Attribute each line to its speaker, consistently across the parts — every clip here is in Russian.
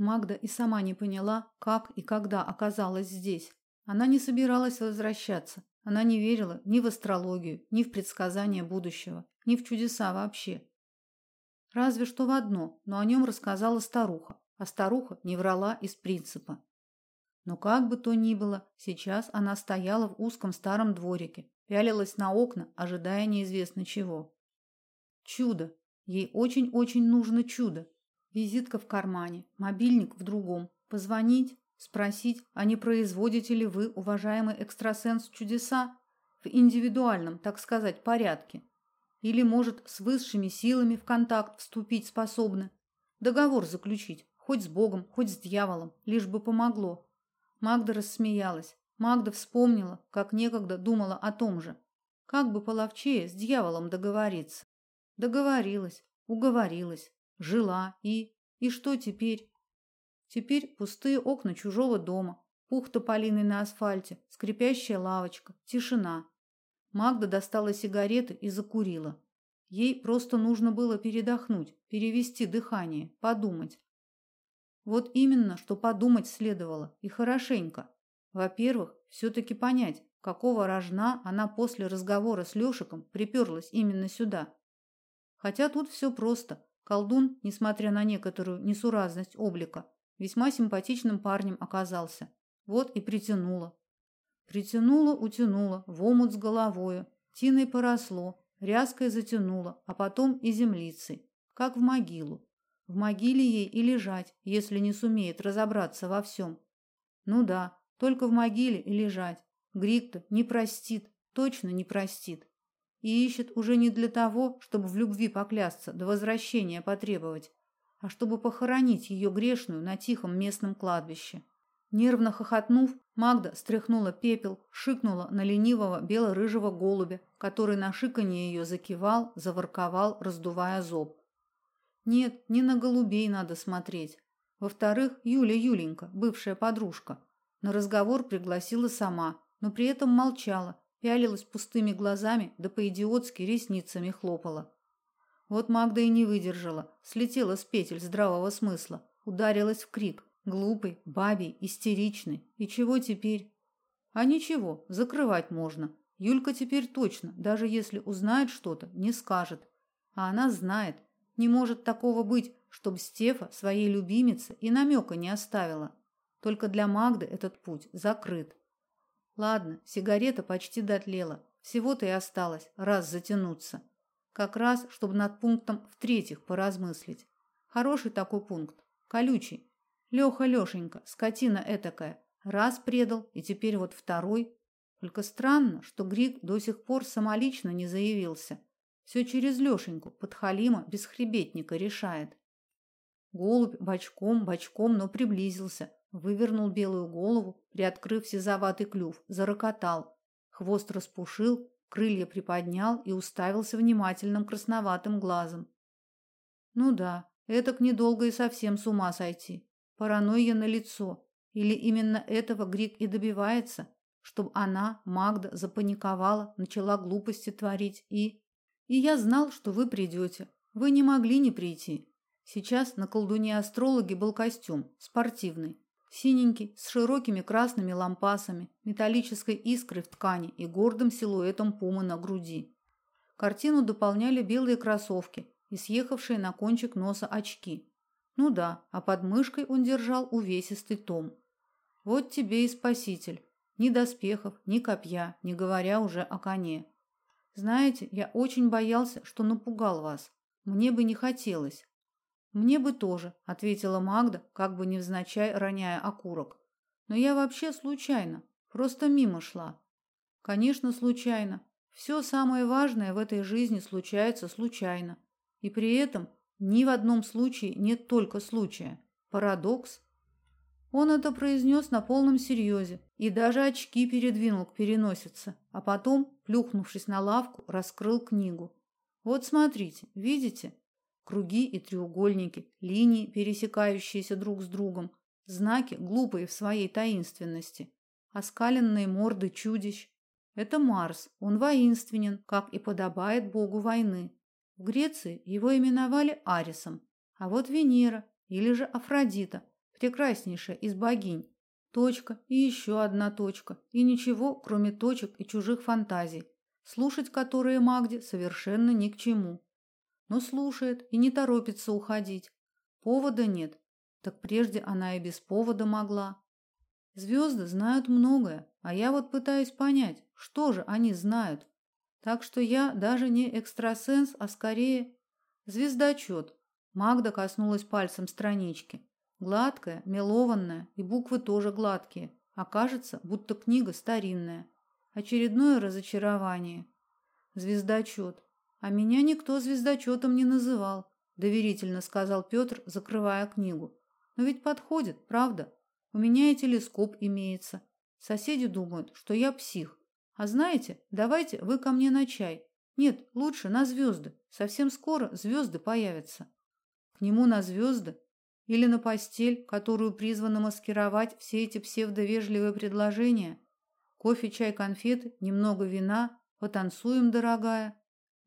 Speaker 1: Магда и сама не поняла, как и когда оказалась здесь. Она не собиралась возвращаться. Она не верила ни в астрологию, ни в предсказания будущего, ни в чудеса вообще. Разве что в одно, но о нем рассказала старуха, а старуха не врала из принципа. Но как бы то ни было, сейчас она стояла в узком старом дворике, пялилась на окна, ожидая неизвестно чего. Чудо. Ей очень-очень нужно чудо. Визитка в кармане, мобильник в другом. Позвонить, спросить, а не производите ли вы, уважаемый экстрасенс, чудеса в индивидуальном, так сказать, порядке? Или, может, с высшими силами в контакт вступить способны? Договор заключить, хоть с Богом, хоть с дьяволом, лишь бы помогло. Магда рассмеялась. Магда вспомнила, как некогда думала о том же. Как бы половчее с дьяволом договориться. Договорилась, уговорилась, жила и... И что теперь? Теперь пустые окна чужого дома, пух тополиный на асфальте, скрипящая лавочка, тишина. Магда достала сигареты и закурила. Ей просто нужно было передохнуть, перевести дыхание, подумать. Вот именно, что подумать следовало, и хорошенько. Во-первых, все-таки понять, какого рожна она после разговора с Лешиком приперлась именно сюда. Хотя тут все просто. Колдун, несмотря на некоторую несуразность облика, весьма симпатичным парнем оказался. Вот и притянуло. Притянуло, утянуло, в омут с головою, тиной поросло, ряской затянуло, а потом и землицей, как в могилу. В могиле ей и лежать, если не сумеет разобраться во всем. Ну да, только в могиле и лежать. Грик-то не простит, точно не простит и ищет уже не для того, чтобы в любви поклясться до возвращения потребовать, а чтобы похоронить ее грешную на тихом местном кладбище. Нервно хохотнув, Магда стряхнула пепел, шикнула на ленивого бело-рыжего голубя, который на шиканье ее закивал, заворковал, раздувая зоб. Нет, не на голубей надо смотреть. Во-вторых, Юля Юленька, бывшая подружка, на разговор пригласила сама, но при этом молчала, пялилась пустыми глазами, да по-идиотски ресницами хлопала. Вот Магда и не выдержала, слетела с петель здравого смысла, ударилась в крик, глупый, бабий, истеричный. И чего теперь? А ничего, закрывать можно. Юлька теперь точно, даже если узнает что-то, не скажет. А она знает. Не может такого быть, чтобы Стефа своей любимице и намека не оставила. Только для Магды этот путь закрыт. Ладно, сигарета почти дотлела. Всего-то и осталось раз затянуться. Как раз, чтобы над пунктом в-третьих поразмыслить. Хороший такой пункт. Колючий. Леха Лешенька, скотина этакая. Раз предал, и теперь вот второй. Только странно, что Грик до сих пор самолично не заявился. Все через Лешеньку, подхалима, бесхребетника решает. Голубь бочком, бочком, но приблизился, Вывернул белую голову, приоткрыв сизоватый клюв, зарокотал. Хвост распушил, крылья приподнял и уставился внимательным красноватым глазом. Ну да, это к недолго и совсем с ума сойти. Паранойя на лицо. Или именно этого Грик и добивается, чтобы она, Магда, запаниковала, начала глупости творить и... И я знал, что вы придете. Вы не могли не прийти. Сейчас на колдуне-астрологе был костюм, спортивный, Синенький, с широкими красными лампасами, металлической искрой в ткани и гордым силуэтом пумы на груди. Картину дополняли белые кроссовки и съехавшие на кончик носа очки. Ну да, а под мышкой он держал увесистый том. Вот тебе и спаситель. Ни доспехов, ни копья, не говоря уже о коне. Знаете, я очень боялся, что напугал вас. Мне бы не хотелось. Мне бы тоже, ответила Магда, как бы невзначай роняя окурок. Но я вообще случайно, просто мимо шла. Конечно, случайно. Все самое важное в этой жизни случается случайно. И при этом ни в одном случае нет только случая. Парадокс. Он это произнес на полном серьезе и даже очки передвинул к переносице, а потом, плюхнувшись на лавку, раскрыл книгу. Вот смотрите, видите? Круги и треугольники, линии, пересекающиеся друг с другом, знаки, глупые в своей таинственности, оскаленные морды чудищ. Это Марс, он воинственен, как и подобает богу войны. В Греции его именовали Арисом, а вот Венера или же Афродита прекраснейшая из богинь. Точка и еще одна точка, и ничего, кроме точек и чужих фантазий, слушать которые Магде совершенно ни к чему. Но слушает и не торопится уходить. Повода нет. Так прежде она и без повода могла. Звезды знают многое, а я вот пытаюсь понять, что же они знают. Так что я даже не экстрасенс, а скорее звездочет. Магда коснулась пальцем странички. Гладкая, мелованная, и буквы тоже гладкие. А кажется, будто книга старинная. Очередное разочарование. Звездочет. А меня никто звездочетом не называл, доверительно сказал Петр, закрывая книгу. Но ведь подходит, правда? У меня и телескоп имеется. Соседи думают, что я псих. А знаете, давайте вы ко мне на чай. Нет, лучше на звезды. Совсем скоро звезды появятся. К нему на звезды или на постель, которую призвано маскировать все эти псевдовежливые предложения. Кофе, чай, конфеты, немного вина, потанцуем, дорогая.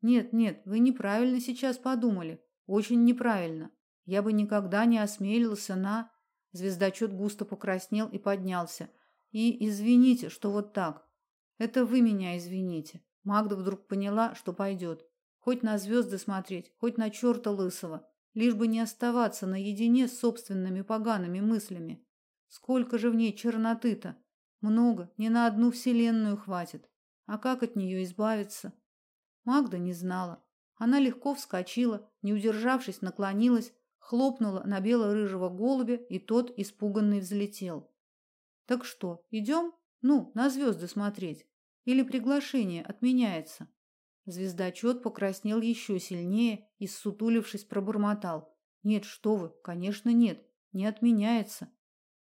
Speaker 1: Нет, нет, вы неправильно сейчас подумали. Очень неправильно. Я бы никогда не осмелился на Звездочет густо покраснел и поднялся. И извините, что вот так. Это вы меня извините. Магда вдруг поняла, что пойдет. Хоть на звезды смотреть, хоть на черта лысого, лишь бы не оставаться наедине с собственными погаными мыслями. Сколько же в ней черноты-то? Много, не на одну вселенную хватит. А как от нее избавиться? Магда не знала. Она легко вскочила, не удержавшись, наклонилась, хлопнула на бело-рыжего голубя, и тот испуганный взлетел. Так что, идем? Ну, на звезды смотреть. Или приглашение отменяется? Звездочет покраснел еще сильнее и, сутулившись, пробормотал: "Нет, что вы? Конечно, нет. Не отменяется.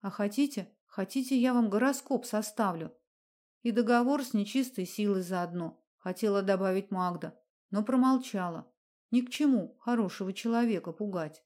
Speaker 1: А хотите, хотите, я вам гороскоп составлю. И договор с нечистой силой заодно", хотела добавить Магда, но промолчала. Ни к чему хорошего человека пугать.